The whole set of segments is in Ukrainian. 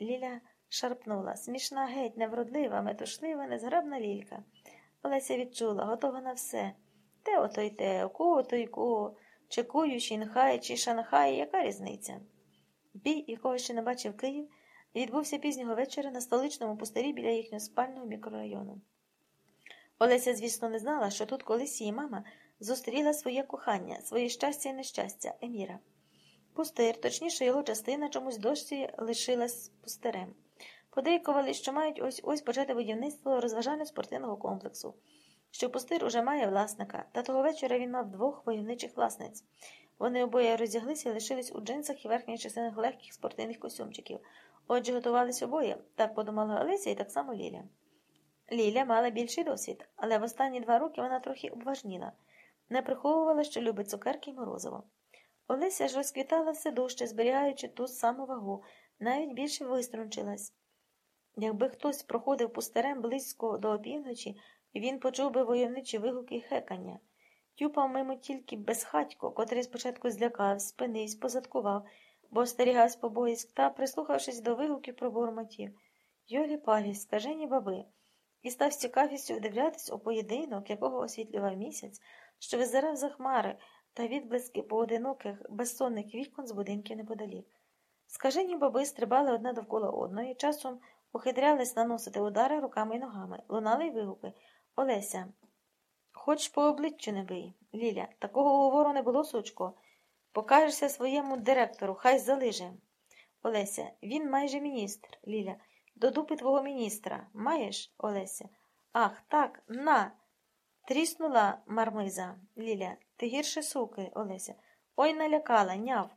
Ліля шарпнула. Смішна, геть, невродлива, метушлива, незграбна лілька. Олеся відчула, готова на все. Те ото й те, ко то й ко, чи кую, Шінхай, чи Шанхай, яка різниця? Бій, якого ще не бачив Київ, відбувся пізнього вечора на столичному пустирі біля їхнього спального мікрорайону. Олеся, звісно, не знала, що тут колись її мама зустріла своє кохання, своє щастя і нещастя, Еміра. Пустир, точніше, його частина чомусь досі лишилась пустирем. Подейкували, що мають ось ось почати будівництво розважально-спортивного комплексу, що пустир уже має власника, та того вечора він мав двох войовничих власниць. Вони обоє роздяглися і лишились у джинсах і верхніх частинах легких спортивних костюмчиків. Отже, готувались обоє, так подумала Олеся і так само Ліля. Ліля мала більший досвід, але в останні два роки вона трохи обважніла, не приховувала, що любить цукерки й морозиво. Олеся ж розквітала все дужче, зберігаючи ту саму вагу, навіть більше виструнчилась. Якби хтось проходив пустарем близько до опівночі, він почув би войовничі вигуки хекання. Тюпав мимо тільки безхатько, котрий спочатку злякав, спинився, позадкував, бо остерігався побоїськ та, прислухавшись до вигуків, пробурмотів. Йолі палі, скажені баби, і став з цікавістю вдивлятись у поєдинок, якого освітлював місяць, що визирав за хмари та відблиски поодиноких безсонних вікон з будинків неподалік. Скажені баби стрибали одна довкола одної, часом ухитрялись наносити удари руками й ногами, лунали й вигуки. Олеся, хоч по обличчю не бий, Ліля, такого говору не було, сучко. Покажешся своєму директору, хай залиже. Олеся, він майже міністр, Ліля. До дупи твого міністра. Маєш, Олеся? Ах, так, на. Тріснула мармиза, Ліля. Ти гірше суки, Олеся. Ой налякала, няв.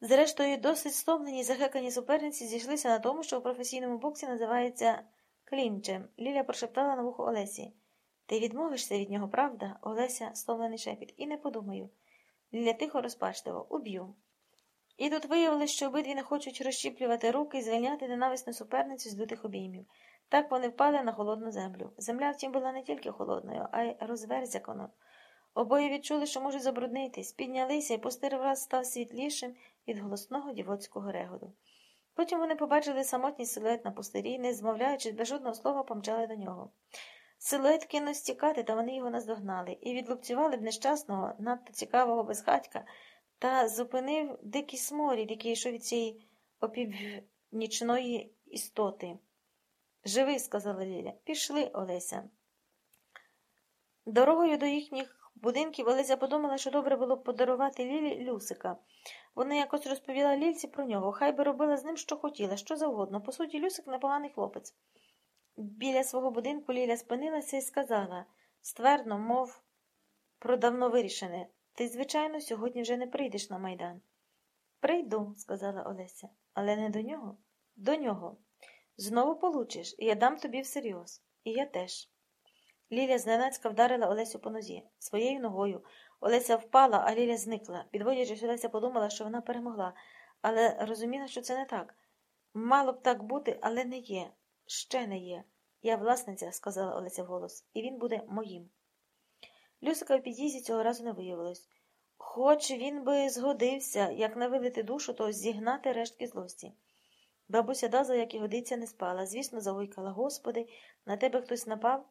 Зрештою, досить стомлені захекані суперниці зійшлися на тому, що у професійному боксі називається клінчем. Ліля прошептала на вухо Олесі. Ти відмовишся від нього, правда? Олеся, стомлений шепіт. І не подумаю. Ліля тихо розпачливо. Уб'ю. І тут виявилось, що обидві не хочуть розщіплювати руки і звільняти ненависну суперницю з лютих обіймів. Так вони впали на холодну землю. Земля, втім, була не тільки холодною, а й розверзяконою. Обоє відчули, що можуть забруднитись, піднялися, і пустир враз став світлішим від голосного дівоцького регоду. Потім вони побачили самотній силует на пустирі, не змовляючись, без жодного слова помчали до нього. Силует кинув стікати, та вони його наздогнали, і відлупцювали б нещасного, надто цікавого безхатька, та зупинив дикий сморід, який йшов від цієї опівнічної істоти. Живий, сказала Ліля. Пішли, Олеся. Дорогою до їхніх будинків Олеся подумала, що добре було б подарувати Лілі Люсика. Вона якось розповіла Лільці про нього, хай би робила з ним, що хотіла, що завгодно. По суті, Люсик непоганий хлопець. Біля свого будинку Ліля спинилася і сказала ствердно, мов про давно вирішене. Ти, звичайно, сьогодні вже не прийдеш на майдан. Прийду, сказала Олеся, але не до нього. До нього. Знову получиш, і я дам тобі всерйоз. І я теж. Ліля зненацька вдарила Олесю по нозі своєю ногою. Олеся впала, а Ліля зникла. Підводячись, Олеся подумала, що вона перемогла, але розуміла, що це не так. Мало б так бути, але не є. Ще не є. Я власниця, сказала Олеся вголос, і він буде моїм. Люсика в під'їзді цього разу не виявилось. Хоч він би згодився, як навилити душу, то зігнати рештки злості. Бабуся Даза, як і годиться, не спала. Звісно, загойкала Господи, на тебе хтось напав.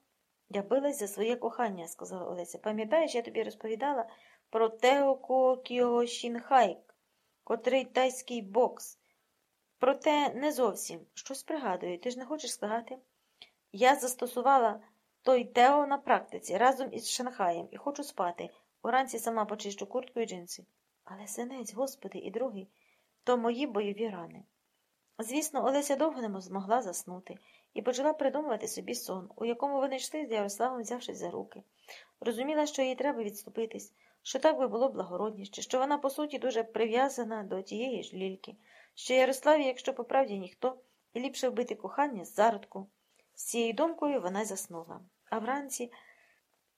Я билась за своє кохання, сказала Олеся. Пам'ятаєш, я тобі розповідала про Теоко Кіошінхайк, котрий тайський бокс. Проте не зовсім. Щось пригадую, ти ж не хочеш сказати? Я застосувала той Тео на практиці разом із Шанхаєм і хочу спати. Уранці сама почищу куртку і джинси. Але синець, господи, і другий то мої бойові рани. Звісно, Олеся довго не змогла заснути і почала придумувати собі сон, у якому вони йшли з Ярославом, взявшись за руки. Розуміла, що їй треба відступитись, що так би було благородніше, що вона, по суті, дуже прив'язана до тієї ж лільки, що Ярославі, якщо по правді ніхто, і ліпше вбити кохання з зародку. З цією думкою вона заснула. А вранці,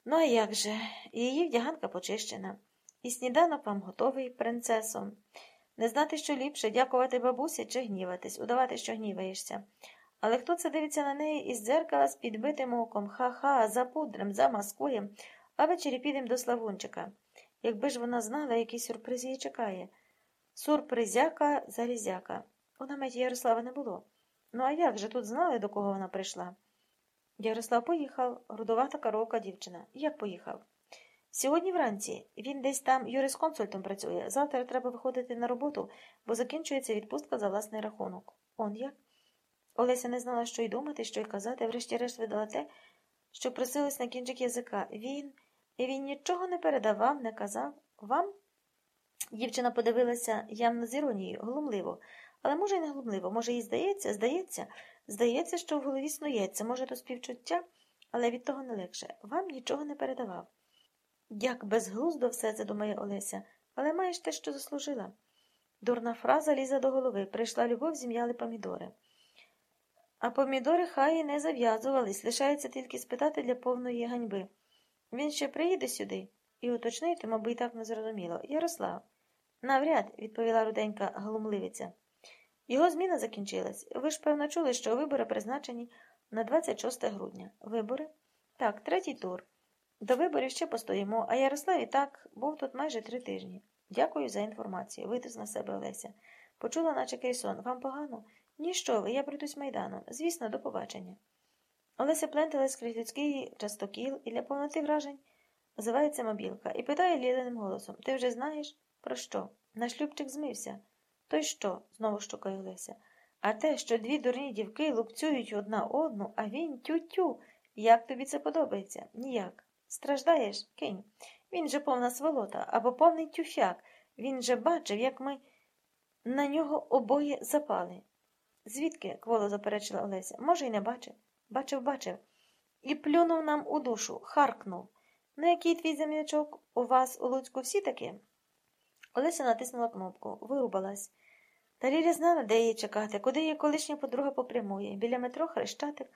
ну а як же, її вдяганка почищена, і сніданок вам готовий, принцесо. Не знати, що ліпше, дякувати бабусі чи гніватись, удавати, що гніваєшся. Але хто це дивиться на неї із дзеркала з підбитим оком, ха-ха, за пудрем, за маскуєм, а ввечері підемо до Славунчика. Якби ж вона знала, який сюрприз її чекає. Сюрпризяка залізяка. У наметі Ярослава не було. Ну а як же тут знали, до кого вона прийшла? Ярослав поїхав, грудувата коровка дівчина. Як поїхав? Сьогодні вранці він десь там юрисконсультом працює. Завтра треба виходити на роботу, бо закінчується відпустка за власний рахунок. Он як? Олеся не знала, що й думати, що й казати, врешті-решт видала те, що просилось на кінчик язика. Він, і він нічого не передавав, не казав. Вам? Дівчина подивилася явно з іронією, глумливо. Але може, й не глумливо, може, їй здається, здається, здається, що в голові снується, може, то співчуття, але від того не легше. Вам нічого не передавав. Як безглуздо все це, думає Олеся, але маєш те, що заслужила. Дурна фраза лізе до голови. Прийшла любов, зім'яли помідори. А помідори хай і не зав'язувались, лишається тільки спитати для повної ганьби. Він ще приїде сюди і уточнити, мабуть, так не зрозуміло. Ярослав. Навряд, відповіла руденька глумливиця. Його зміна закінчилась. Ви ж, певно, чули, що вибори призначені на 26 грудня. Вибори? Так, третій тур. До виборів ще постоїмо, а Ярослав і так був тут майже три тижні. Дякую за інформацію. Витис на себе Олеся. Почула, наче Кейсон. Вам погано? Ніщо ви, я прийдусь майданом. Звісно, до побачення. Олеся пленталась крізь людський частокіл і для повноти вражень називається мобілка і питає ліленим голосом Ти вже знаєш? Про що? Наш Любчик змився. То й що? знову щукає Олеся. А те, що дві дурні дівки лупцюють одна одну, а він тю-тю. Як тобі це подобається? Ніяк. Страждаєш? Кинь. Він же повна сволота або повний тюфяк. Він же бачив, як ми на нього обоє запали. Звідки? кволо заперечила Олеся. Може, й не бачив. Бачив, бачив. І плюнув нам у душу, харкнув. На який твій землячок? У вас у Луцьку всі такі? Олеся натиснула кнопку, вирубалась. Та Ліля знала, де її чекати, куди її колишня подруга попрямує. Біля метро хрещатик,